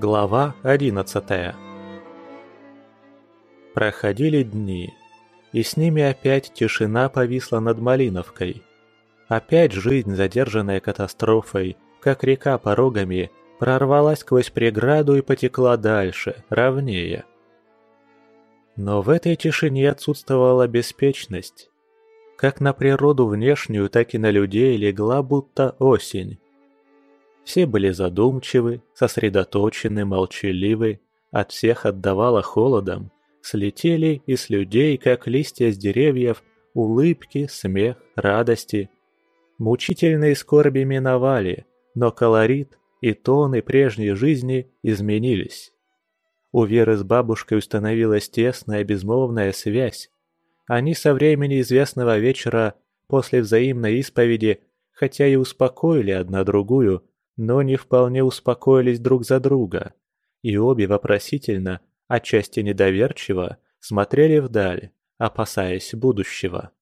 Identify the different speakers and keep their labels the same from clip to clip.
Speaker 1: Глава 11 Проходили дни, и с ними опять тишина повисла над Малиновкой. Опять жизнь, задержанная катастрофой, как река порогами, прорвалась сквозь преграду и потекла дальше, ровнее. Но в этой тишине отсутствовала беспечность. Как на природу внешнюю, так и на людей легла будто осень. Все были задумчивы, сосредоточены, молчаливы, от всех отдавало холодом. Слетели и с людей, как листья с деревьев, улыбки, смех, радости. Мучительные скорби миновали, но колорит и тоны прежней жизни изменились. У Веры с бабушкой установилась тесная безмолвная связь. Они со времени известного вечера после взаимной исповеди, хотя и успокоили одна другую, но не вполне успокоились друг за друга, и обе вопросительно, отчасти недоверчиво, смотрели вдаль, опасаясь будущего.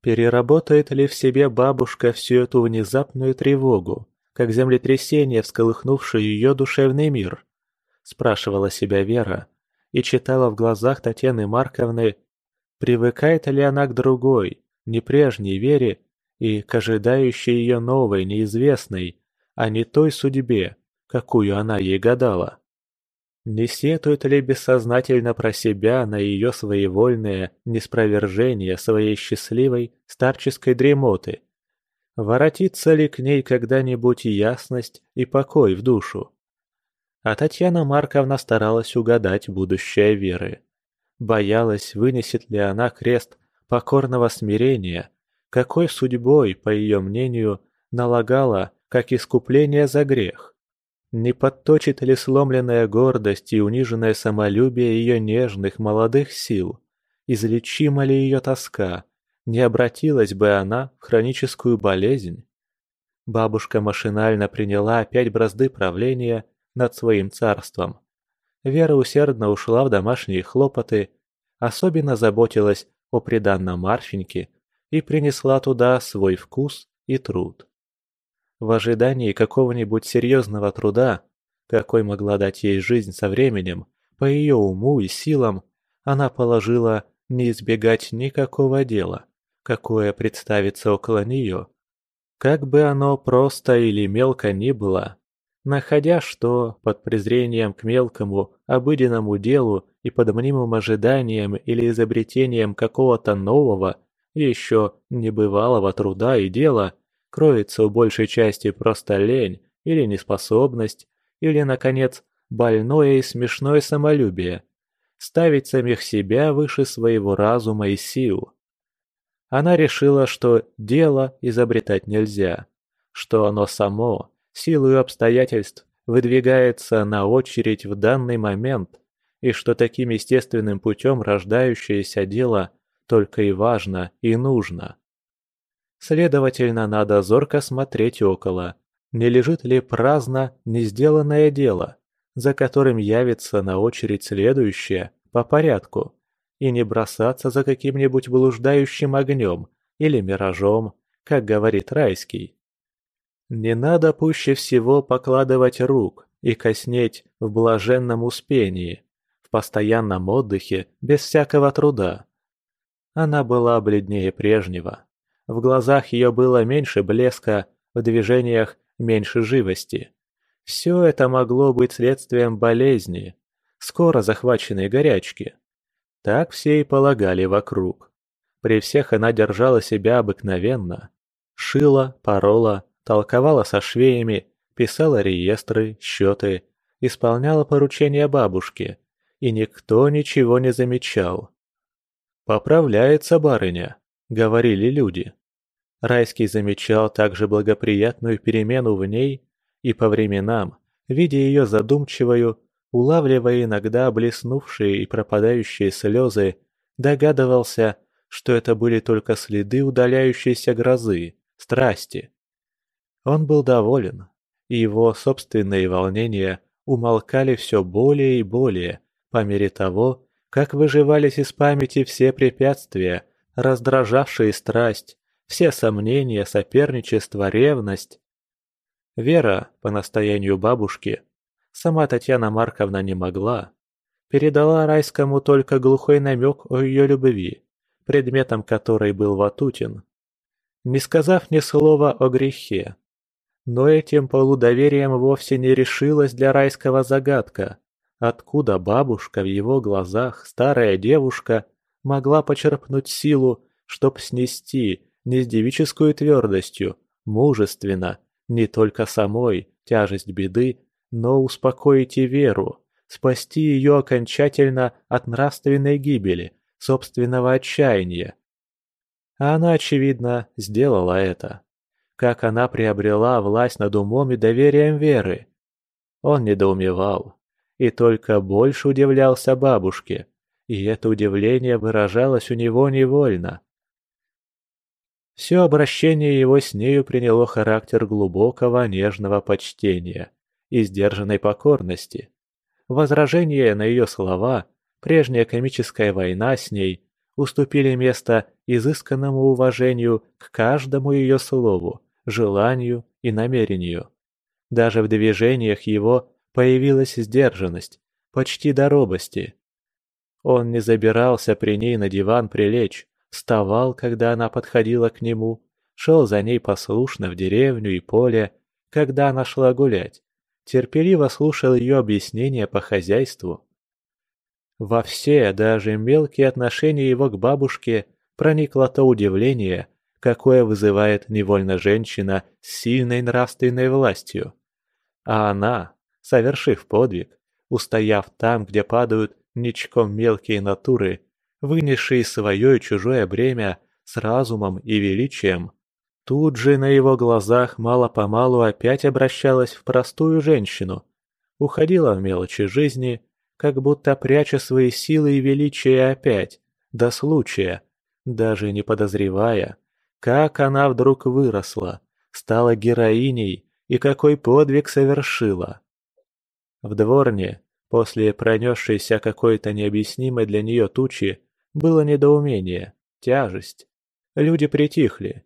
Speaker 1: Переработает ли в себе бабушка всю эту внезапную тревогу, как землетрясение, всколыхнувшее ее душевный мир? Спрашивала себя Вера и читала в глазах Татьяны Марковны, привыкает ли она к другой, не прежней Вере и к ожидающей ее новой, неизвестной, а не той судьбе, какую она ей гадала. Не сетует ли бессознательно про себя на ее своевольное неспровержение своей счастливой старческой дремоты? Воротится ли к ней когда-нибудь ясность и покой в душу? А Татьяна Марковна старалась угадать будущее Веры. Боялась, вынесет ли она крест покорного смирения, какой судьбой, по ее мнению, налагала как искупление за грех. Не подточит ли сломленная гордость и униженное самолюбие ее нежных молодых сил? Излечима ли ее тоска? Не обратилась бы она в хроническую болезнь? Бабушка машинально приняла опять бразды правления над своим царством. Вера усердно ушла в домашние хлопоты, особенно заботилась о приданном Марфеньке и принесла туда свой вкус и труд. В ожидании какого-нибудь серьезного труда, какой могла дать ей жизнь со временем, по ее уму и силам, она положила не избегать никакого дела, какое представится около нее. Как бы оно просто или мелко ни было, находя, что под презрением к мелкому, обыденному делу и под мнимым ожиданием или изобретением какого-то нового, еще небывалого труда и дела, кроется у большей части просто лень или неспособность, или, наконец, больное и смешное самолюбие, ставить самих себя выше своего разума и сил. Она решила, что дело изобретать нельзя, что оно само, силою обстоятельств, выдвигается на очередь в данный момент, и что таким естественным путем рождающееся дело только и важно и нужно. Следовательно, надо зорко смотреть около, не лежит ли праздно не сделанное дело, за которым явится на очередь следующее по порядку, и не бросаться за каким-нибудь блуждающим огнем или миражом, как говорит Райский. Не надо пуще всего покладывать рук и коснеть в блаженном успении, в постоянном отдыхе, без всякого труда. Она была бледнее прежнего. В глазах ее было меньше блеска, в движениях меньше живости. Все это могло быть следствием болезни, скоро захваченной горячки. Так все и полагали вокруг. При всех она держала себя обыкновенно. Шила, порола, толковала со швеями, писала реестры, счеты, исполняла поручения бабушки, и никто ничего не замечал. «Поправляется барыня», — говорили люди. Райский замечал также благоприятную перемену в ней и по временам, видя ее задумчивую, улавливая иногда блеснувшие и пропадающие слезы, догадывался, что это были только следы удаляющейся грозы, страсти. Он был доволен, и его собственные волнения умолкали все более и более по мере того, как выживались из памяти все препятствия, раздражавшие страсть, все сомнения, соперничество, ревность. Вера, по настоянию бабушки, сама Татьяна Марковна не могла. Передала Райскому только глухой намек о ее любви, предметом которой был Ватутин. Не сказав ни слова о грехе. Но этим полудоверием вовсе не решилась для Райского загадка, откуда бабушка в его глазах, старая девушка, могла почерпнуть силу, чтоб снести не с девической твердостью, мужественно, не только самой тяжесть беды, но успокоить и веру, спасти ее окончательно от нравственной гибели, собственного отчаяния. А она, очевидно, сделала это. Как она приобрела власть над умом и доверием веры. Он недоумевал и только больше удивлялся бабушке, и это удивление выражалось у него невольно. Все обращение его с нею приняло характер глубокого нежного почтения и сдержанной покорности. Возражение на ее слова, прежняя комическая война с ней, уступили место изысканному уважению к каждому ее слову, желанию и намерению. Даже в движениях его появилась сдержанность, почти до робости. Он не забирался при ней на диван прилечь, вставал, когда она подходила к нему, шел за ней послушно в деревню и поле, когда она шла гулять, терпеливо слушал ее объяснения по хозяйству. Во все, даже мелкие отношения его к бабушке проникло то удивление, какое вызывает невольно женщина с сильной нравственной властью. А она, совершив подвиг, устояв там, где падают ничком мелкие натуры, вынесшие свое и чужое бремя с разумом и величием, тут же на его глазах мало-помалу опять обращалась в простую женщину, уходила в мелочи жизни, как будто пряча свои силы и величие опять, до случая, даже не подозревая, как она вдруг выросла, стала героиней и какой подвиг совершила. В дворне, после пронесшейся какой-то необъяснимой для нее тучи, было недоумение, тяжесть. Люди притихли.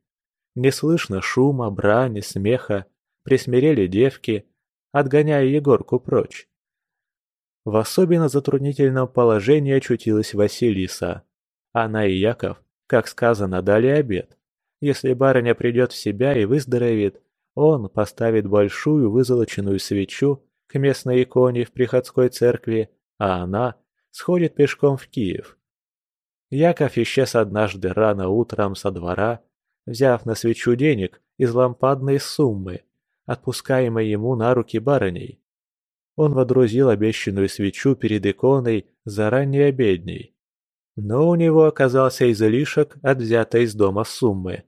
Speaker 1: Не слышно шума, брани, смеха, присмирели девки, отгоняя Егорку прочь. В особенно затруднительном положении очутилась Василиса. Она и Яков, как сказано, дали обед. Если барыня придет в себя и выздоровеет, он поставит большую вызолоченную свечу к местной иконе в приходской церкви, а она сходит пешком в Киев. Яков исчез однажды рано утром со двора, взяв на свечу денег из лампадной суммы, отпускаемой ему на руки барыней. Он водрузил обещанную свечу перед иконой заранее обедней. Но у него оказался излишек от взятой из дома суммы.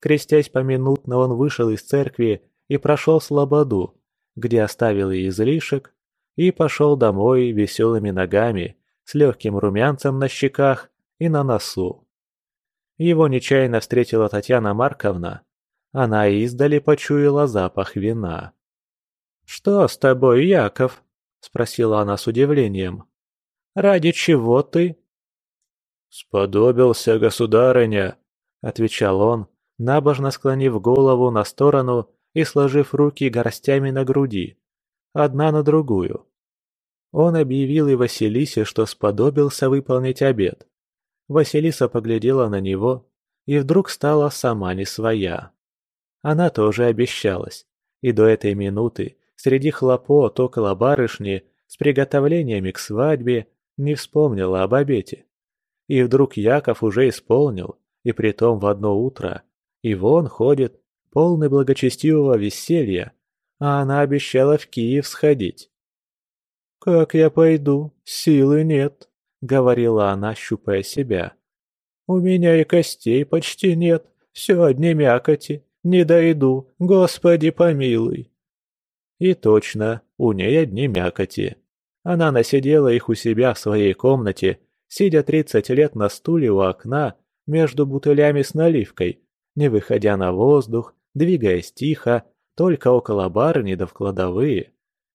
Speaker 1: Крестясь поминутно, он вышел из церкви и прошел слободу, где оставил и излишек, и пошел домой веселыми ногами, с легким румянцем на щеках и на носу. Его нечаянно встретила Татьяна Марковна. Она издали почуяла запах вина. «Что с тобой, Яков?» – спросила она с удивлением. «Ради чего ты?»
Speaker 2: «Сподобился, государыня», – отвечал он, набожно склонив голову на сторону и сложив руки горстями на груди, одна на другую. Он объявил и Василисе, что сподобился выполнить обед. Василиса поглядела на него и вдруг стала сама не своя. Она тоже обещалась, и до этой минуты среди хлопот около барышни с приготовлениями к свадьбе не вспомнила об обете. И вдруг Яков уже исполнил, и притом в одно утро, и вон ходит, полный благочестивого веселья, а она обещала в Киев сходить. «Как я пойду? Силы нет», — говорила она, щупая себя. «У меня и костей почти нет, все одни мякоти, не дойду, Господи помилуй». И точно, у ней одни мякоти. Она насидела их у себя в своей комнате, сидя тридцать лет на стуле у окна между бутылями с наливкой, не выходя на воздух, двигаясь тихо, только около барыни да в кладовые.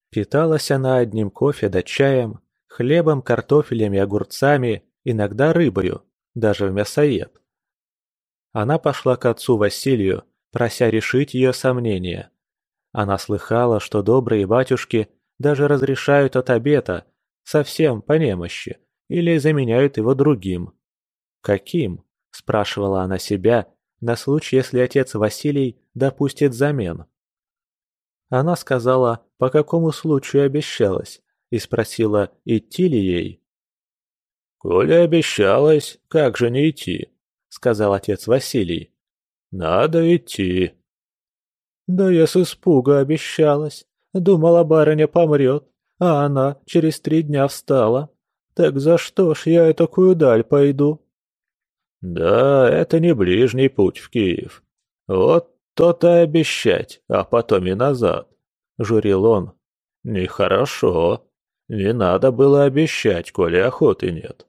Speaker 2: Питалась она одним кофе да чаем, хлебом, картофелем и огурцами, иногда рыбою, даже в мясоед. Она пошла к отцу Василию, прося решить ее сомнения. Она слыхала, что добрые батюшки
Speaker 1: даже разрешают от обета, совсем по немощи, или заменяют его другим. «Каким?» – спрашивала она себя, на случай, если отец Василий допустит замен. Она сказала, по какому случаю обещалась, и спросила, идти ли ей.
Speaker 2: «Коли обещалась, как же не идти?» – сказал отец Василий. «Надо идти».
Speaker 1: «Да я с испуга обещалась. Думала, барыня помрет, а она через три дня встала. Так за что ж я такую даль пойду?»
Speaker 2: «Да, это не ближний путь в Киев. Вот то-то обещать, а потом и назад», — журил он. «Нехорошо. Не надо было обещать, коли охоты нет».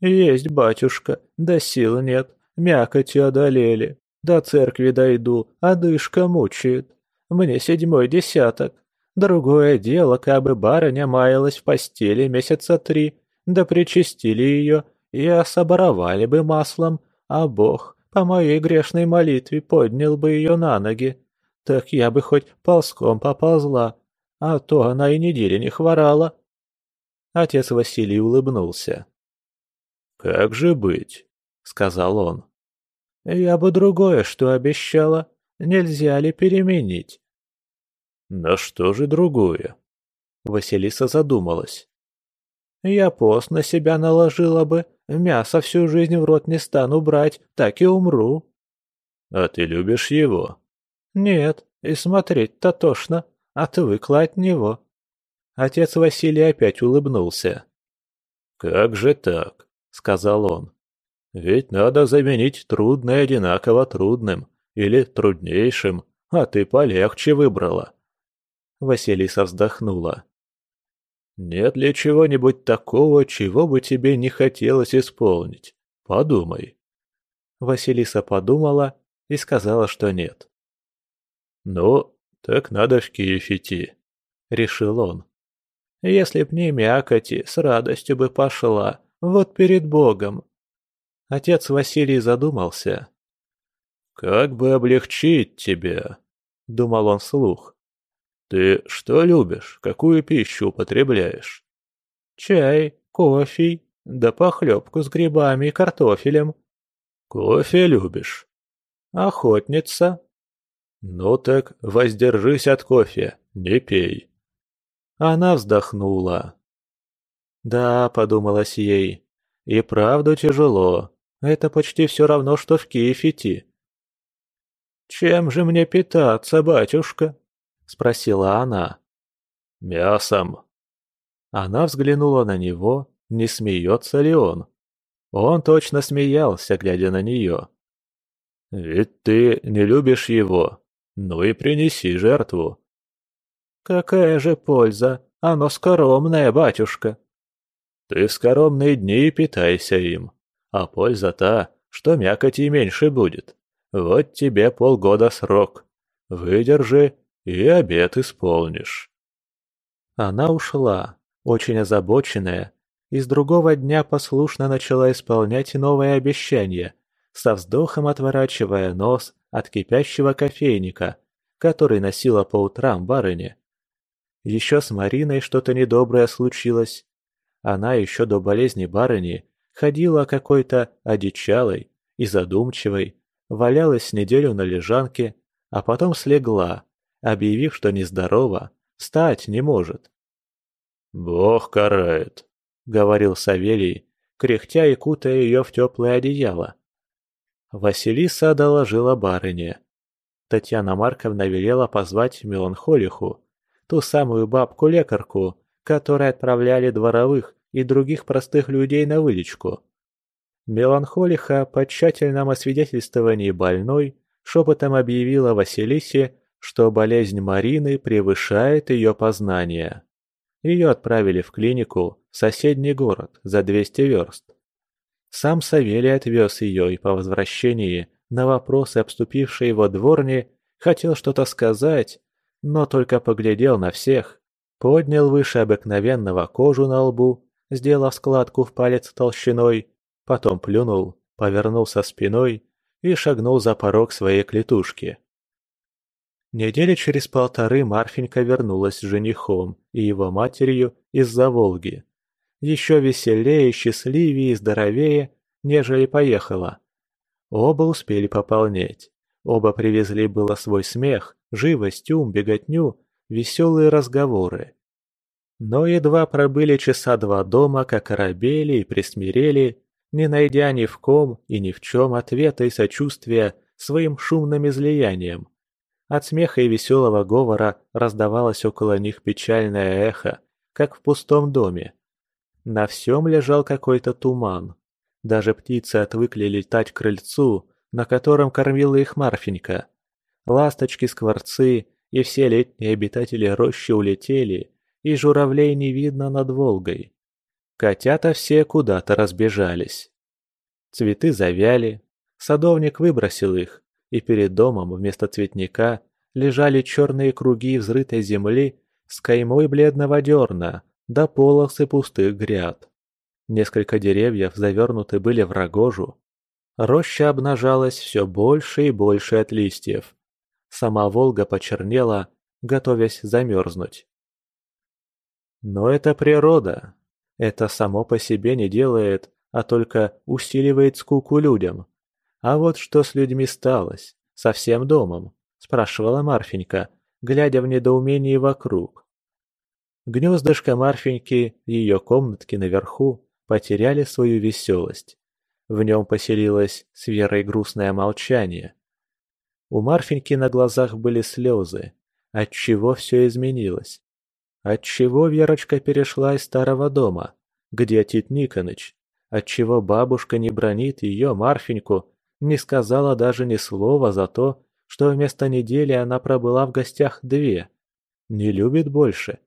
Speaker 1: «Есть, батюшка, да сил нет, мякоти одолели. До церкви дойду, а дышка мучает. Мне седьмой десяток. Другое дело, кабы барыня маялась в постели месяца три, да причастили ее и особоровали бы маслом, а Бог по моей грешной молитве поднял бы ее на ноги. Так я бы хоть ползком поползла, а то она и недели не хворала. Отец Василий улыбнулся.
Speaker 2: «Как же быть?» — сказал он.
Speaker 1: Я бы другое что обещала. Нельзя ли переменить?
Speaker 2: На что же другое?
Speaker 1: Василиса задумалась. Я пост на себя наложила бы. Мясо всю жизнь в рот не стану брать, так и умру.
Speaker 2: А ты любишь его?
Speaker 1: Нет, и смотреть-то тошно. Отвыкла от него. Отец Василий опять улыбнулся.
Speaker 2: «Как же так?» — сказал он. Ведь надо заменить трудное одинаково трудным или труднейшим, а ты полегче выбрала.
Speaker 1: Василиса вздохнула.
Speaker 2: Нет ли чего-нибудь такого, чего бы тебе не хотелось исполнить? Подумай.
Speaker 1: Василиса подумала и сказала, что нет.
Speaker 2: «Ну, так надо в Киев идти», — решил он.
Speaker 1: «Если б не мякоти, с радостью бы пошла, вот перед Богом, Отец Василий задумался.
Speaker 2: «Как бы облегчить тебя?» — думал он вслух. «Ты что любишь? Какую пищу употребляешь?»
Speaker 1: «Чай, кофе, да похлебку с грибами и картофелем».
Speaker 2: «Кофе любишь?»
Speaker 1: «Охотница».
Speaker 2: «Ну так воздержись от кофе, не пей».
Speaker 1: Она вздохнула. «Да», — подумалось ей, — «и правда тяжело. Это почти все равно, что в Киев идти. «Чем же мне питаться, батюшка?» – спросила она.
Speaker 2: «Мясом».
Speaker 1: Она взглянула на него, не смеется ли он. Он точно смеялся, глядя на нее.
Speaker 2: «Ведь ты не любишь его, ну и принеси жертву».
Speaker 1: «Какая же польза? Оно скоромное, батюшка».
Speaker 2: «Ты в скоромные дни питайся им, а польза та, что мякоти меньше будет. Вот тебе полгода срок. Выдержи и обед исполнишь».
Speaker 1: Она ушла, очень озабоченная, и с другого дня послушно начала исполнять новое обещание, со вздохом отворачивая нос от кипящего кофейника, который носила по утрам барыня. Еще с Мариной что-то недоброе случилось. Она еще до болезни барыни ходила какой-то одичалой и задумчивой, валялась неделю на лежанке, а потом слегла, объявив, что нездорова, встать не может.
Speaker 2: «Бог карает», — говорил Савелий, кряхтя и кутая ее в теплое одеяло.
Speaker 1: Василиса доложила барыне. Татьяна Марковна велела позвать меланхолиху, ту самую бабку-лекарку, которой отправляли дворовых и других простых людей на вылечку. Меланхолиха по тщательном освидетельствовании больной шепотом объявила Василисе, что болезнь Марины превышает ее познания. Ее отправили в клинику в соседний город за 200 верст. Сам Савелий отвез ее и по возвращении на вопросы обступившей его дворни хотел что-то сказать, но только поглядел на всех, поднял выше обыкновенного кожу на лбу сделав складку в палец толщиной, потом плюнул, повернулся спиной и шагнул за порог своей клетушки. Недели через полторы Марфенька вернулась с женихом и его матерью из-за Волги. Еще веселее, счастливее и здоровее, нежели поехала. Оба успели пополнеть. Оба привезли было свой смех, живость, ум, беготню, веселые разговоры. Но едва пробыли часа два дома, как оробели и присмирели, не найдя ни в ком и ни в чем ответа и сочувствия своим шумным излиянием. От смеха и веселого говора раздавалось около них печальное эхо, как в пустом доме. На всем лежал какой-то туман. Даже птицы отвыкли летать к крыльцу, на котором кормила их Марфенька. Ласточки-скворцы и все летние обитатели рощи улетели, и журавлей не видно над Волгой. Котята все куда-то разбежались. Цветы завяли, садовник выбросил их, и перед домом вместо цветника лежали черные круги взрытой земли с каймой бледного дерна до полосы пустых гряд. Несколько деревьев завернуты были в рогожу. Роща обнажалась все больше и больше от листьев. Сама Волга почернела, готовясь замерзнуть. Но это природа. Это само по себе не делает, а только усиливает скуку людям. А вот что с людьми сталось, со всем домом, спрашивала Марфенька, глядя в недоумении вокруг. Гнездышко Марфеньки и ее комнатки наверху потеряли свою веселость. В нем поселилось с Верой грустное молчание. У Марфеньки на глазах были слезы. Отчего все изменилось? Отчего Верочка перешла из старого дома, где Тит Никоныч? Отчего бабушка не бронит ее, Марфеньку, не сказала даже ни слова за то, что вместо недели она пробыла в гостях две? Не любит больше?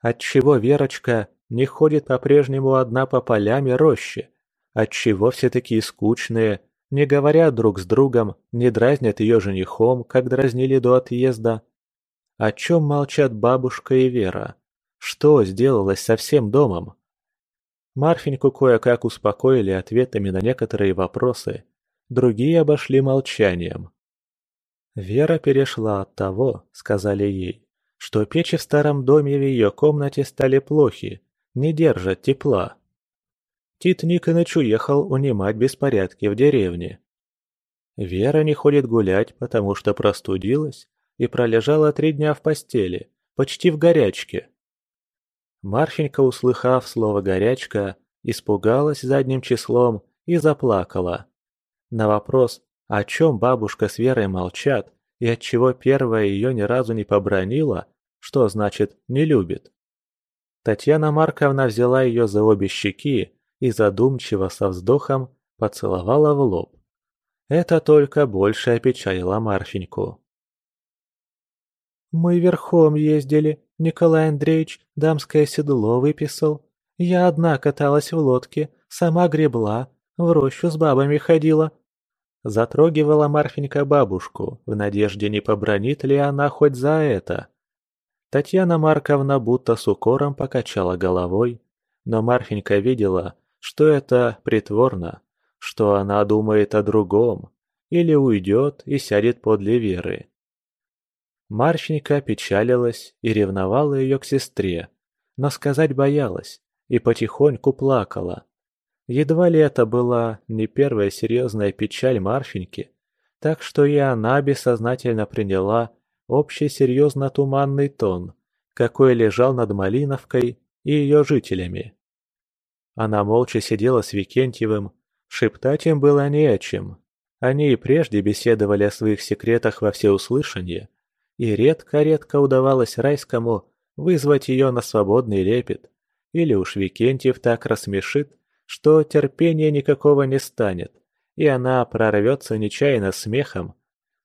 Speaker 1: Отчего Верочка не ходит по-прежнему одна по полям и роще? Отчего все такие скучные, не говорят друг с другом, не дразнят ее женихом, как дразнили до отъезда? О чем молчат бабушка и Вера? Что сделалось со всем домом? Марфеньку кое-как успокоили ответами на некоторые вопросы, другие обошли молчанием. Вера перешла от того, сказали ей, что печи в старом доме в ее комнате стали плохи, не держат тепла. Тит Никоныч уехал унимать беспорядки в деревне. Вера не ходит гулять, потому что простудилась и пролежала три дня в постели, почти в горячке. Марфенька, услыхав слово «горячка», испугалась задним числом и заплакала. На вопрос, о чем бабушка с Верой молчат и отчего первая ее ни разу не побронила, что значит «не любит». Татьяна Марковна взяла ее за обе щеки и задумчиво со вздохом поцеловала в лоб. Это только больше опечалило Марфеньку. «Мы верхом ездили, Николай Андреевич дамское седло выписал. Я одна каталась в лодке, сама гребла, в рощу с бабами ходила». Затрогивала Марфенька бабушку, в надежде, не побронит ли она хоть за это. Татьяна Марковна будто с укором покачала головой, но Марфенька видела, что это притворно, что она думает о другом, или уйдет и сядет подле Веры. Марфенька печалилась и ревновала ее к сестре, но сказать боялась и потихоньку плакала. Едва ли это была не первая серьезная печаль Марфеньки, так что и она бессознательно приняла общий серьезно-туманный тон, какой лежал над Малиновкой и ее жителями. Она молча сидела с Викентьевым, шептать им было не о чем. Они и прежде беседовали о своих секретах во всеуслышание, и редко-редко удавалось Райскому вызвать ее на свободный лепет, или уж Викентьев так рассмешит, что терпения никакого не станет, и она прорвется нечаянно смехом,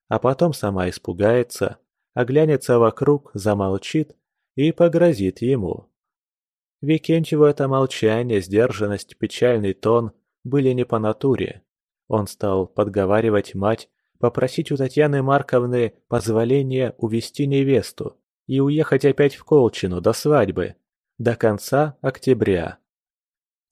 Speaker 1: а потом сама испугается, оглянется вокруг, замолчит и погрозит ему. Викентьеву это молчание, сдержанность, печальный тон были не по натуре. Он стал подговаривать мать попросить у Татьяны Марковны позволения увести невесту и уехать опять в Колчину до свадьбы, до конца октября.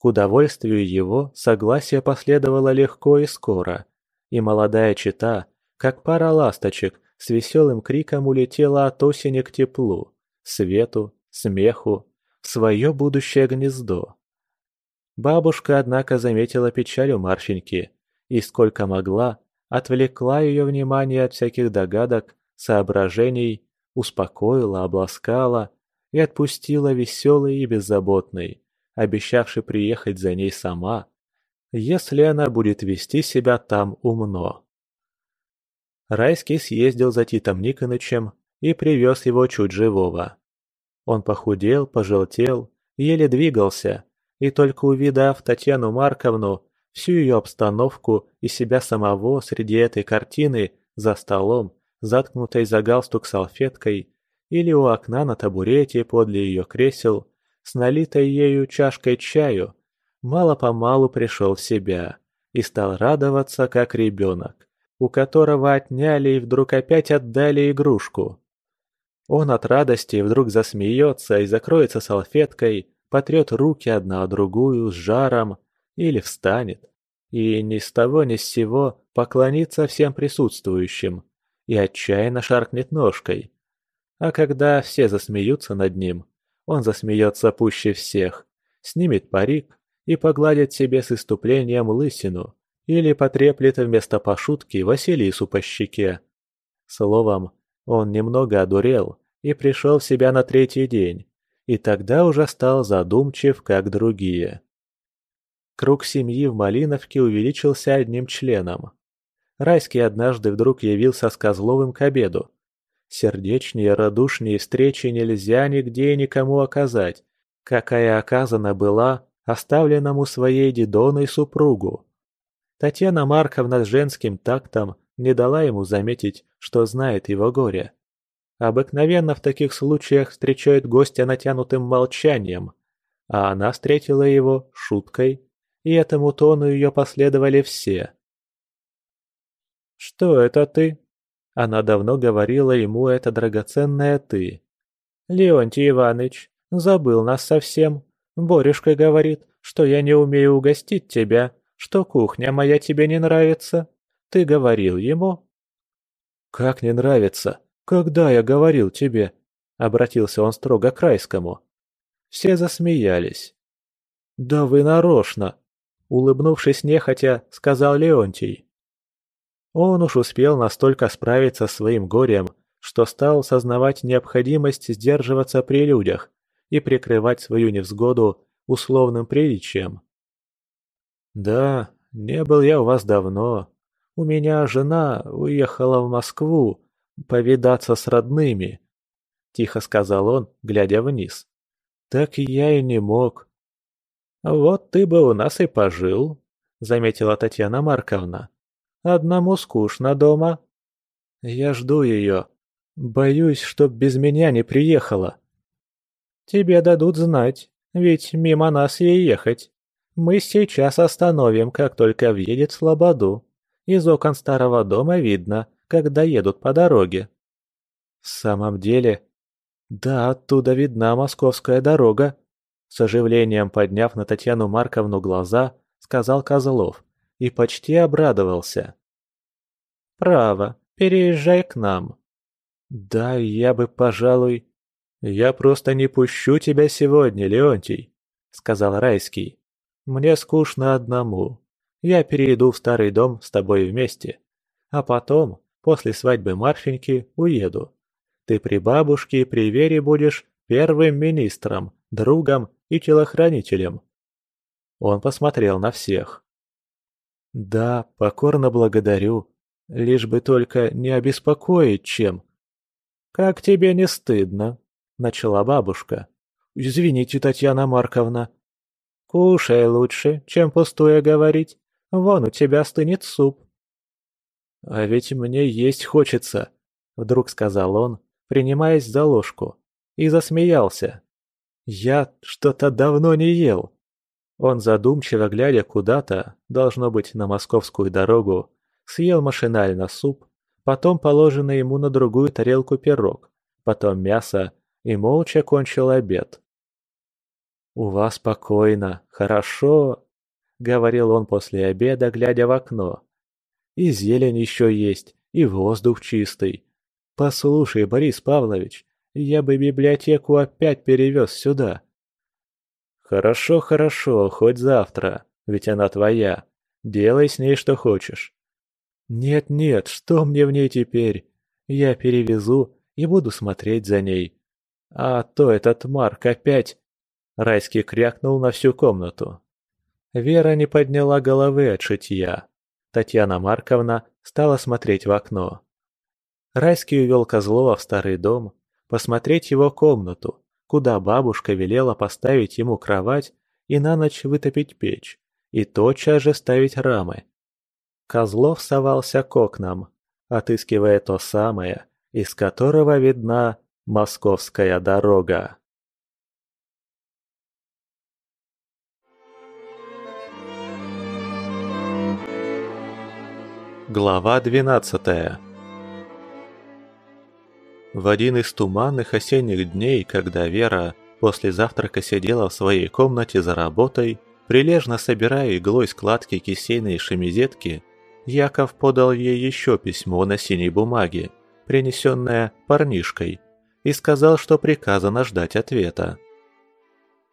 Speaker 1: К удовольствию его согласие последовало легко и скоро, и молодая чита, как пара ласточек, с веселым криком улетела от осени к теплу, свету, смеху, в свое будущее гнездо. Бабушка, однако, заметила печаль у Марфеньки и, сколько могла, отвлекла ее внимание от всяких догадок, соображений, успокоила, обласкала и отпустила веселый и беззаботный, обещавший приехать за ней сама, если она будет вести себя там умно. Райский съездил за Титом Никонычем и привез его чуть живого. Он похудел, пожелтел, еле двигался, и только увидав Татьяну Марковну, всю ее обстановку и себя самого среди этой картины за столом, заткнутой за галстук салфеткой, или у окна на табурете подле ее кресел, с налитой ею чашкой чаю, мало-помалу пришел в себя и стал радоваться, как ребенок, у которого отняли и вдруг опять отдали игрушку. Он от радости вдруг засмеется и закроется салфеткой, потрет руки одна о другую с жаром или встанет и ни с того ни с сего поклонится всем присутствующим и отчаянно шаркнет ножкой. А когда все засмеются над ним, он засмеется пуще всех, снимет парик и погладит себе с иступлением лысину или потреплет вместо пошутки Василису по щеке. Словом, он немного одурел и пришел в себя на третий день, и тогда уже стал задумчив, как другие. Круг семьи в Малиновке увеличился одним членом. Райский однажды вдруг явился с Козловым к обеду. Сердечнее, радушнее встречи нельзя нигде и никому оказать, какая оказана была оставленному своей Дидоной супругу. Татьяна Марковна с женским тактом не дала ему заметить, что знает его горе. Обыкновенно в таких случаях встречают гостя натянутым молчанием, а она встретила его шуткой, и этому тону ее последовали все. «Что это ты?» Она давно говорила ему это драгоценное «ты». «Леонтий Иваныч, забыл нас совсем. Борюшка говорит, что я не умею угостить тебя, что кухня моя тебе не нравится. Ты говорил ему?» «Как не нравится? Когда я говорил тебе?» Обратился он строго к Райскому. Все засмеялись. «Да вы нарочно!» Улыбнувшись нехотя, сказал Леонтий. Он уж успел настолько справиться с своим горем, что стал сознавать необходимость сдерживаться при людях и прикрывать свою невзгоду условным приличием. «Да, не был я у вас давно. У меня жена уехала в Москву повидаться с родными», — тихо сказал он, глядя вниз. «Так я и не мог. «Вот ты бы у нас и пожил», — заметила Татьяна Марковна. «Одному скучно дома». «Я жду ее. Боюсь, чтоб без меня не приехала». «Тебе дадут знать, ведь мимо нас ей ехать. Мы сейчас остановим, как только въедет в Слободу. Из окон старого дома видно, когда едут по дороге». «В самом деле...» «Да, оттуда видна московская дорога», с оживлением подняв на Татьяну Марковну глаза, сказал Козлов и почти обрадовался. «Право, переезжай к нам». «Да, я бы, пожалуй...» «Я просто не пущу тебя сегодня, Леонтий», — сказал Райский. «Мне скучно одному. Я перейду в старый дом с тобой вместе. А потом, после свадьбы Марфеньки, уеду. Ты при бабушке и при Вере будешь первым министром, другом и телохранителем. Он посмотрел на всех. «Да, покорно благодарю, лишь бы только не обеспокоить чем». «Как тебе не стыдно?» – начала бабушка. «Извините, Татьяна Марковна». «Кушай лучше, чем пустое говорить. Вон у тебя стынет суп». «А ведь мне есть хочется», – вдруг сказал он, принимаясь за ложку, и засмеялся. Я что-то давно не ел. Он задумчиво глядя куда-то, должно быть на московскую дорогу, съел машинально суп, потом положенный ему на другую тарелку пирог, потом мясо и молча кончил обед. «У вас спокойно, хорошо», — говорил он после обеда, глядя в окно. «И зелень еще есть, и воздух чистый. Послушай, Борис Павлович, я бы библиотеку опять перевез сюда. Хорошо, хорошо, хоть завтра, ведь она твоя. Делай с ней что хочешь. Нет-нет, что мне в ней теперь? Я перевезу и буду смотреть за ней. А то этот Марк опять... Райский крякнул на всю комнату. Вера не подняла головы от шитья. Татьяна Марковна стала смотреть в окно. Райский увел Козлова в старый дом, посмотреть его комнату, куда бабушка велела поставить ему кровать и на ночь вытопить печь, и тотчас же ставить рамы. Козлов совался к окнам, отыскивая то самое, из которого видна московская дорога. Глава двенадцатая В один из туманных осенних дней, когда Вера после завтрака сидела в своей комнате за работой, прилежно собирая иглой складки кисейной шемизетки, Яков подал ей еще письмо на синей бумаге, принесенное парнишкой, и сказал, что приказано ждать ответа.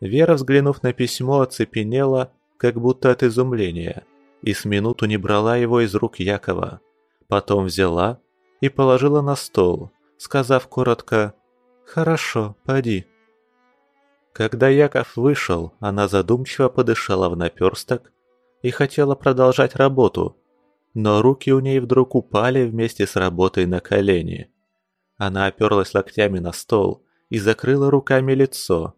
Speaker 1: Вера, взглянув на письмо, оцепенела, как будто от изумления – и с минуту не брала его из рук Якова. Потом взяла и положила на стол, сказав коротко «Хорошо, поди». Когда Яков вышел, она задумчиво подышала в наперсток и хотела продолжать работу, но руки у ней вдруг упали вместе с работой на колени. Она оперлась локтями на стол и закрыла руками лицо.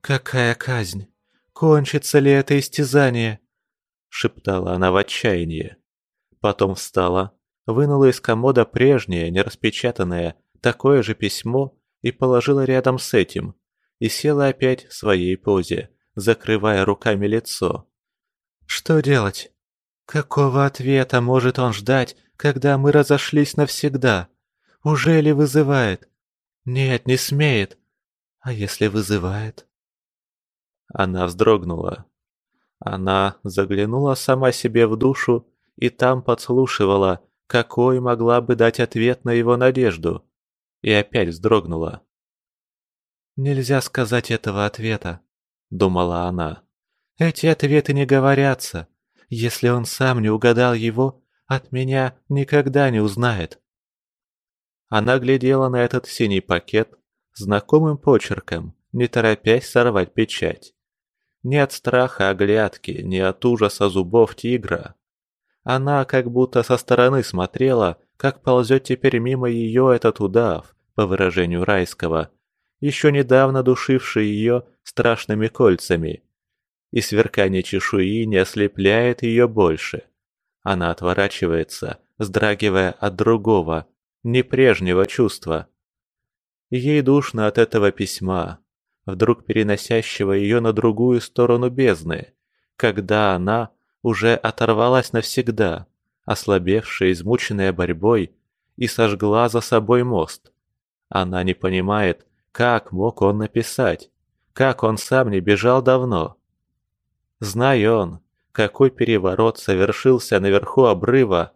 Speaker 1: «Какая казнь! Кончится ли это истязание?» шептала она в отчаянии. Потом встала, вынула из комода прежнее, нераспечатанное, такое же письмо и положила рядом с этим, и села опять в своей позе, закрывая руками лицо. «Что делать? Какого ответа может он ждать, когда мы разошлись навсегда? Уже ли вызывает? Нет, не смеет. А если вызывает?» Она вздрогнула, она заглянула сама себе в душу и там подслушивала, какой могла бы дать ответ на его надежду. И опять вздрогнула. «Нельзя сказать этого ответа», — думала она. «Эти ответы не говорятся. Если он сам не угадал его, от меня никогда не узнает». Она глядела на этот синий пакет знакомым почерком, не торопясь сорвать печать. Не от страха оглядки, не от ужаса зубов тигра. Она как будто со стороны смотрела, как ползет теперь мимо ее этот удав, по выражению райского, еще недавно душивший ее страшными кольцами. И сверкание чешуи не ослепляет ее больше. Она отворачивается, вздрагивая от другого, не прежнего чувства. Ей душно от этого письма, вдруг переносящего ее на другую сторону бездны, когда она уже оторвалась навсегда, ослабевшая, измученная борьбой, и сожгла за собой мост. Она не понимает, как мог он написать, как он сам не бежал давно. Зная он, какой переворот совершился наверху обрыва,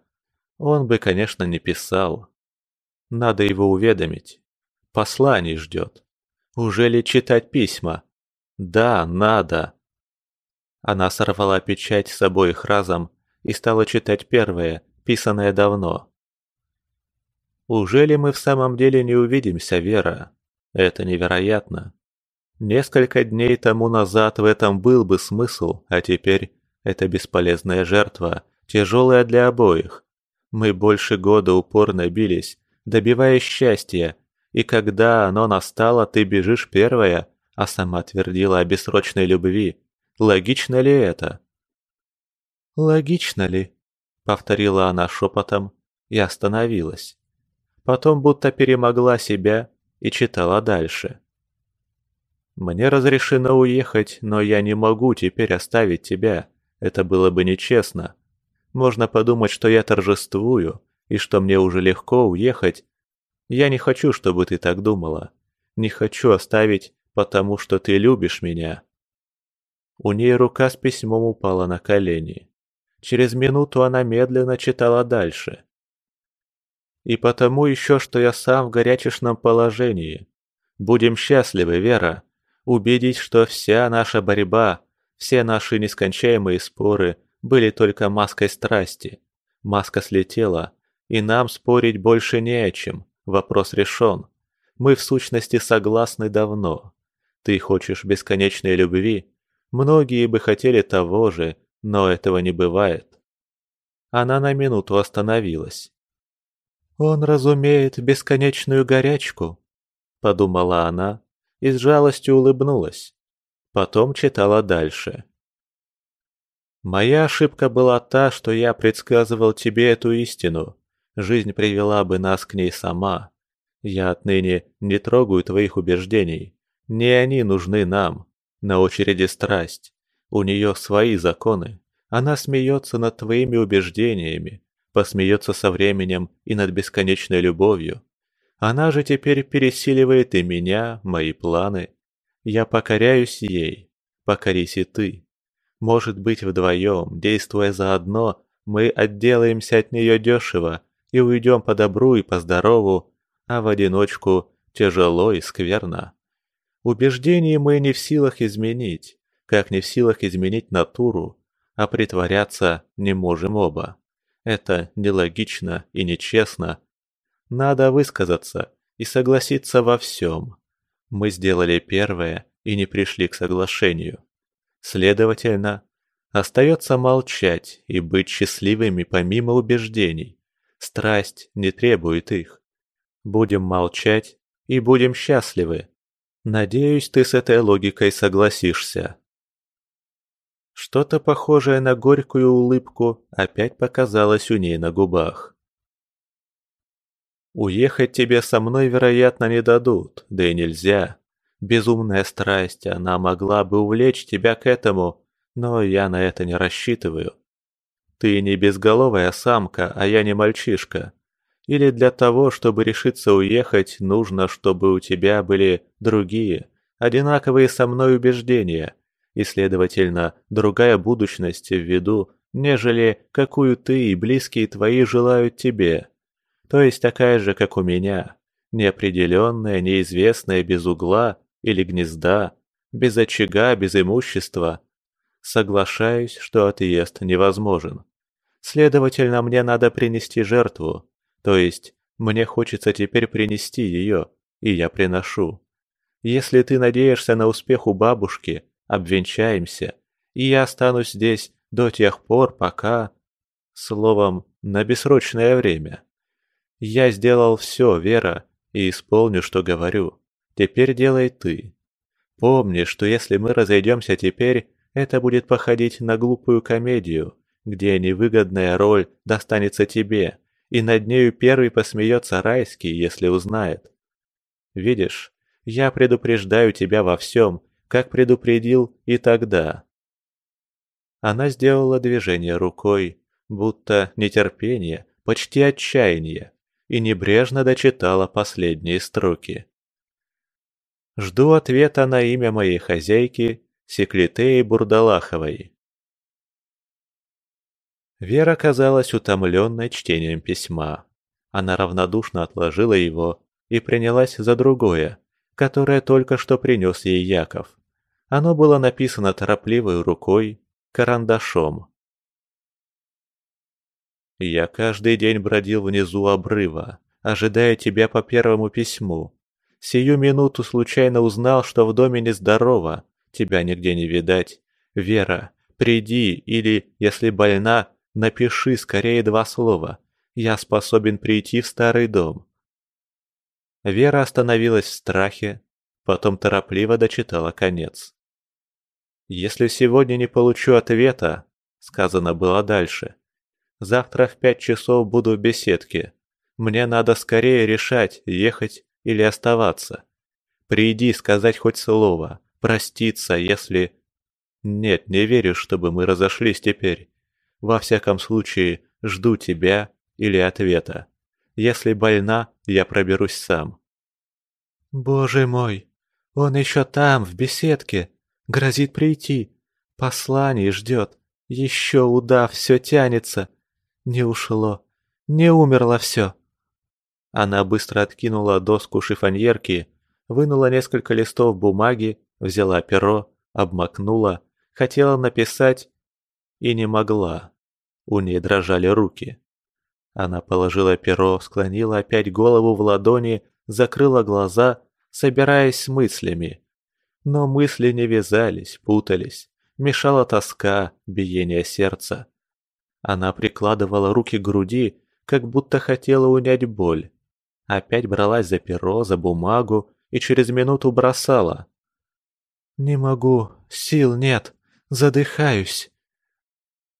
Speaker 1: он бы, конечно, не писал. Надо его уведомить. Послание ждет. Уже ли читать письма? Да, надо. Она сорвала печать с обоих разом и стала читать первое, писанное давно. Уже ли мы в самом деле не увидимся, Вера? Это невероятно. Несколько дней тому назад в этом был бы смысл, а теперь это бесполезная жертва, тяжелая для обоих. Мы больше года упорно бились, добиваясь счастья, и когда оно настало, ты бежишь первая, а сама твердила о бессрочной любви. Логично ли это? «Логично ли?» — повторила она шепотом и остановилась. Потом будто перемогла себя и читала дальше. «Мне разрешено уехать, но я не могу теперь оставить тебя. Это было бы нечестно. Можно подумать, что я торжествую, и что мне уже легко уехать, я не хочу, чтобы ты так думала. Не хочу оставить, потому что ты любишь меня». У ней рука с письмом упала на колени. Через минуту она медленно читала дальше. И потому еще, что я сам в горячечном положении. Будем счастливы, Вера. Убедить, что вся наша борьба, все наши нескончаемые споры были только маской страсти. Маска слетела, и нам спорить больше не о чем. Вопрос решен. Мы в сущности согласны давно. Ты хочешь бесконечной любви? Многие бы хотели того же, но этого не бывает. Она на минуту остановилась. «Он разумеет бесконечную горячку», — подумала она и с жалостью улыбнулась. Потом читала дальше. «Моя ошибка была та, что я предсказывал тебе эту истину. Жизнь привела бы нас к ней сама. Я отныне не трогаю твоих убеждений. Не они нужны нам. На очереди страсть. У нее свои законы. Она смеется над твоими убеждениями, посмеется со временем и над бесконечной любовью. Она же теперь пересиливает и меня, мои планы. Я покоряюсь ей, покорись и ты. Может быть, вдвоем, действуя заодно, мы отделаемся от нее дешево и уйдем по добру и по здорову, а в одиночку тяжело и скверно. Убеждений мы не в силах изменить, как не в силах изменить натуру, а притворяться не можем оба. Это нелогично и нечестно. Надо высказаться и согласиться во всем. Мы сделали первое и не пришли к соглашению. Следовательно, остается молчать и быть счастливыми помимо убеждений. Страсть не требует их. Будем молчать и будем счастливы. Надеюсь, ты с этой логикой согласишься. Что-то похожее на горькую улыбку опять показалось у ней на губах. «Уехать тебе со мной, вероятно, не дадут, да и нельзя. Безумная страсть, она могла бы увлечь тебя к этому, но я на это не рассчитываю. Ты не безголовая самка, а я не мальчишка. Или для того, чтобы решиться уехать, нужно, чтобы у тебя были другие, одинаковые со мной убеждения – и, следовательно, другая будущность в виду, нежели какую ты и близкие твои желают тебе. То есть такая же, как у меня, неопределенная, неизвестная, без угла или гнезда, без очага, без имущества. Соглашаюсь, что отъезд невозможен. Следовательно, мне надо принести жертву, то есть мне хочется теперь принести ее, и я приношу. Если ты надеешься на успех у бабушки, обвенчаемся, и я останусь здесь до тех пор, пока... Словом, на бессрочное время. Я сделал все, Вера, и исполню, что говорю. Теперь делай ты. Помни, что если мы разойдемся теперь, это будет походить на глупую комедию, где невыгодная роль достанется тебе, и над нею первый посмеется райский, если узнает. Видишь, я предупреждаю тебя во всем, как предупредил и тогда. Она сделала движение рукой, будто нетерпение, почти отчаяние, и небрежно дочитала последние строки. «Жду ответа на имя моей хозяйки, Секлитеи Бурдалаховой». Вера казалась утомленной чтением письма. Она равнодушно отложила его и принялась за другое, которое только что принес ей Яков. Оно было написано торопливой рукой, карандашом. «Я каждый день бродил внизу обрыва, ожидая тебя по первому письму. Сию минуту случайно узнал, что в доме нездорово, тебя нигде не видать. Вера, приди или, если больна, напиши скорее два слова. Я способен прийти в старый дом. Вера остановилась в страхе, потом торопливо дочитала конец. «Если сегодня не получу ответа», — сказано было дальше, — «завтра в пять часов буду в беседке. Мне надо скорее решать, ехать или оставаться. Приди сказать хоть слово, проститься, если...» «Нет, не верю, чтобы мы разошлись теперь. Во всяком случае, жду тебя или ответа. Если больна, я проберусь сам». «Боже мой, он еще там, в беседке, грозит прийти. Послание ждет. Еще удав все тянется. Не ушло, не умерло все». Она быстро откинула доску шифоньерки, вынула несколько листов бумаги, взяла перо, обмакнула, хотела написать и не могла. У ней дрожали руки. Она положила перо, склонила опять голову в ладони, закрыла глаза, собираясь с мыслями. Но мысли не вязались, путались, мешала тоска, биение сердца. Она прикладывала руки к груди, как будто хотела унять боль. Опять бралась за перо, за бумагу и через минуту бросала. «Не могу, сил нет, задыхаюсь».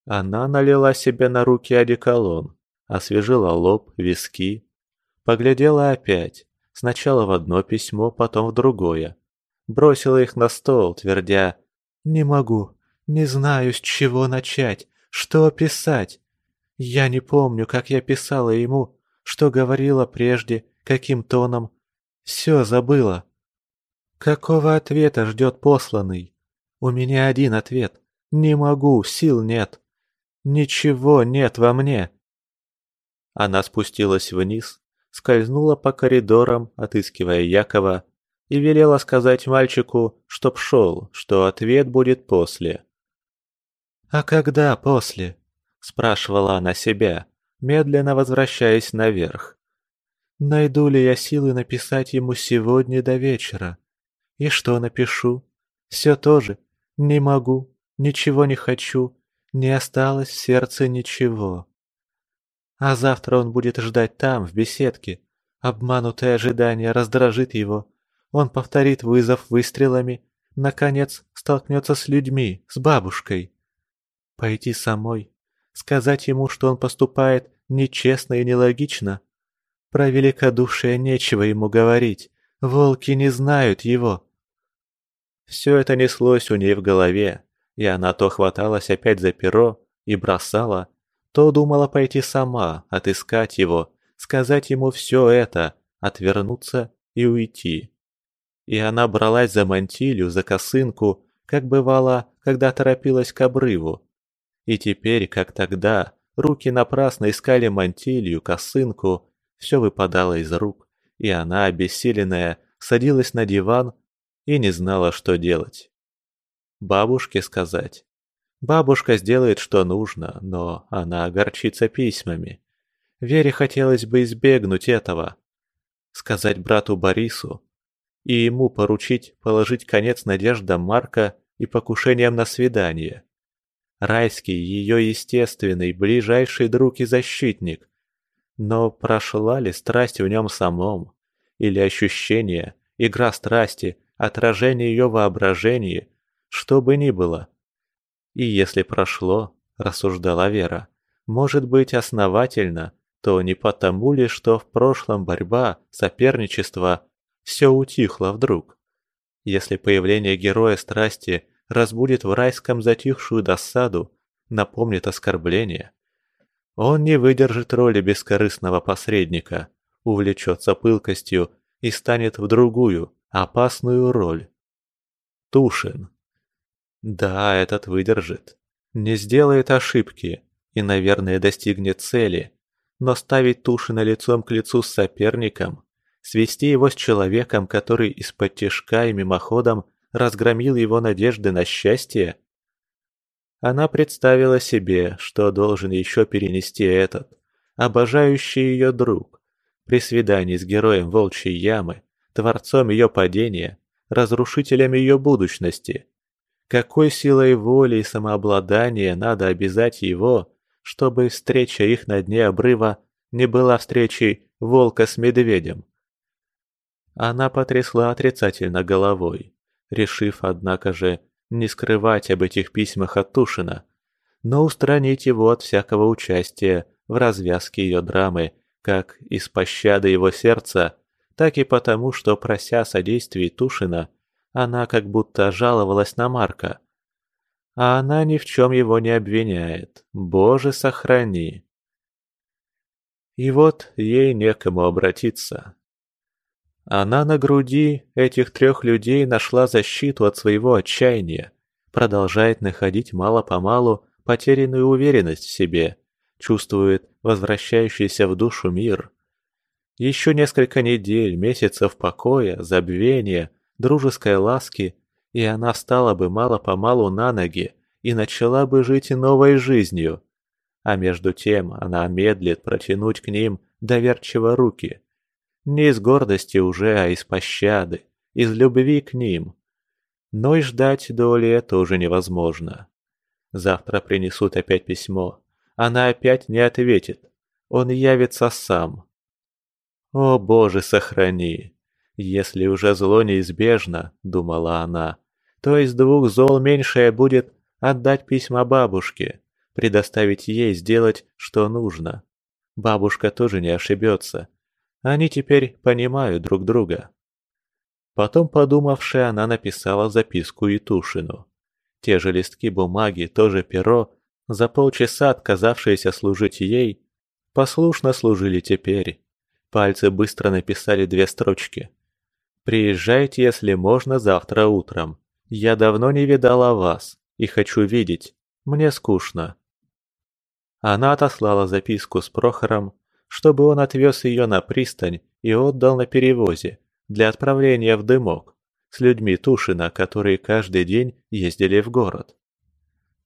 Speaker 1: Она налила себе на руки одеколон, освежила лоб, виски. Поглядела опять, сначала в одно письмо, потом в другое. Бросила их на стол, твердя «Не могу, не знаю, с чего начать, что писать. Я не помню, как я писала ему, что говорила прежде, каким тоном. Все забыла. Какого ответа ждет посланный? У меня один ответ. Не могу, сил нет. Ничего нет во мне. Она спустилась вниз, скользнула по коридорам, отыскивая Якова, и велела сказать мальчику, чтоб шел, что ответ будет после. «А когда после?» – спрашивала она себя, медленно возвращаясь наверх. «Найду ли я силы написать ему сегодня до вечера? И что напишу? Все то же. Не могу, ничего не хочу, не осталось в сердце ничего. А завтра он будет ждать там, в беседке. Обманутое ожидание раздражит его. Он повторит вызов выстрелами, наконец столкнется с людьми, с бабушкой. Пойти самой, сказать ему, что он поступает нечестно и нелогично. Про великодушие нечего ему говорить, волки не знают его. Все это неслось у ней в голове, и она то хваталась опять за перо и бросала, то думала пойти сама, отыскать его, сказать ему все это, отвернуться и уйти. И она бралась за мантилью, за косынку, как бывало, когда торопилась к обрыву, и теперь, как тогда, руки напрасно искали мантилью, косынку, все выпадало из рук, и она, обессиленная, садилась на диван и не знала, что делать. Бабушке сказать. Бабушка сделает, что нужно, но она огорчится письмами. Вере хотелось бы избегнуть этого. Сказать брату Борису и ему поручить положить конец надеждам Марка и покушениям на свидание. Райский – ее естественный, ближайший друг и защитник. Но прошла ли страсть в нем самом? Или ощущение, игра страсти, отражение ее воображения, что бы ни было? И если прошло, рассуждала Вера, может быть основательно, то не потому ли, что в прошлом борьба, соперничество, все утихло вдруг. Если появление героя страсти – разбудит в райском затихшую досаду, напомнит оскорбление. Он не выдержит роли бескорыстного посредника, увлечется пылкостью и станет в другую, опасную роль. Тушин. Да, этот выдержит. Не сделает ошибки и, наверное, достигнет цели. Но ставить Тушина лицом к лицу с соперником, свести его с человеком, который из-под тяжка и мимоходом разгромил его надежды на счастье? Она представила себе, что должен еще перенести этот, обожающий ее друг, при свидании с героем волчьей ямы, творцом ее падения, разрушителем ее будущности. Какой силой воли и самообладания надо обязать его, чтобы встреча их на дне обрыва не была встречей волка с медведем? Она потрясла отрицательно головой решив, однако же, не скрывать об этих письмах от Тушина, но устранить его от всякого участия в развязке ее драмы, как из пощады его сердца, так и потому, что, прося содействия Тушина, она как будто жаловалась на Марка. А она ни в чем его не обвиняет. Боже, сохрани! И вот ей некому обратиться. Она на груди этих трех людей нашла защиту от своего отчаяния, продолжает находить мало-помалу потерянную уверенность в себе, чувствует возвращающийся в душу мир. Еще несколько недель, месяцев покоя, забвения, дружеской ласки, и она встала бы мало-помалу на ноги и начала бы жить новой жизнью. А между тем она медлит протянуть к ним доверчиво руки. Не из гордости уже, а из пощады, из любви к ним. Но и ждать доли тоже невозможно. Завтра принесут опять письмо. Она опять не ответит. Он явится сам. «О, Боже, сохрани! Если уже зло неизбежно, — думала она, — то из двух зол меньшее будет отдать письма бабушке, предоставить ей сделать, что нужно. Бабушка тоже не ошибется. Они теперь понимают друг друга». Потом, подумавши, она написала записку Итушину. Те же листки бумаги, то же перо, за полчаса отказавшиеся служить ей, послушно служили теперь. Пальцы быстро написали две строчки. «Приезжайте, если можно, завтра утром. Я давно не видала вас и хочу видеть. Мне скучно». Она отослала записку с Прохором, чтобы он отвез ее на пристань и отдал на перевозе для отправления в Дымок с людьми Тушина, которые каждый день ездили в город.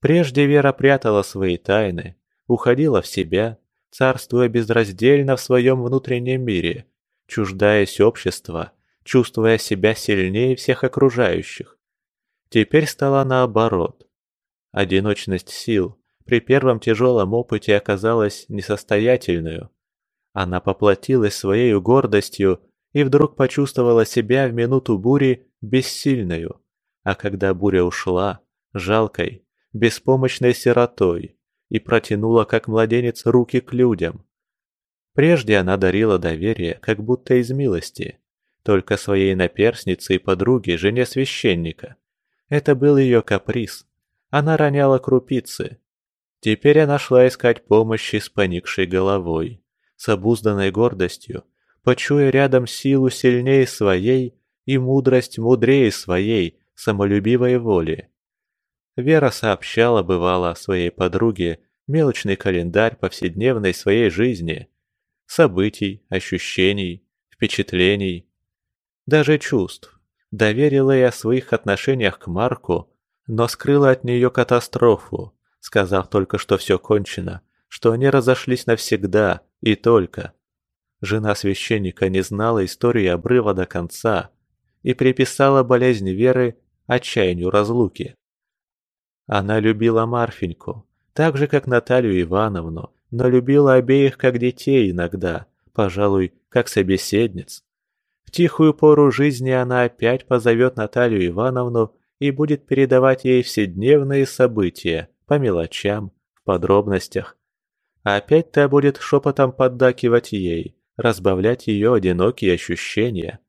Speaker 1: Прежде Вера прятала свои тайны, уходила в себя, царствуя безраздельно в своем внутреннем мире, чуждаясь общества, чувствуя себя сильнее всех окружающих. Теперь стала наоборот. Одиночность сил при первом тяжелом опыте оказалась несостоятельную. Она поплатилась своей гордостью и вдруг почувствовала себя в минуту бури бессильную, а когда буря ушла, жалкой, беспомощной сиротой, и протянула, как младенец, руки к людям. Прежде она дарила доверие, как будто из милости, только своей наперснице и подруге, жене священника. Это был ее каприз. Она роняла крупицы. Теперь она шла искать помощи с поникшей головой, с обузданной гордостью, почуя рядом силу сильнее своей и мудрость мудрее своей, самолюбивой воли. Вера сообщала, бывало, своей подруге мелочный календарь повседневной своей жизни, событий, ощущений, впечатлений, даже чувств. Доверила о своих отношениях к Марку, но скрыла от нее катастрофу, сказав только, что все кончено, что они разошлись навсегда и только. Жена священника не знала истории обрыва до конца и приписала болезнь Веры отчаянию разлуки. Она любила Марфеньку, так же, как Наталью Ивановну, но любила обеих как детей иногда, пожалуй, как собеседниц. В тихую пору жизни она опять позовет Наталью Ивановну и будет передавать ей вседневные события, по мелочам, в подробностях. Опять та будет шепотом поддакивать ей, разбавлять ее одинокие ощущения.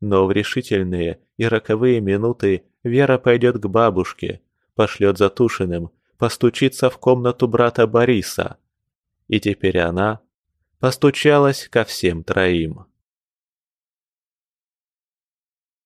Speaker 1: Но в решительные и роковые минуты Вера пойдет к бабушке, пошлет за Тушиным, постучится в комнату брата Бориса. И теперь она постучалась ко всем троим.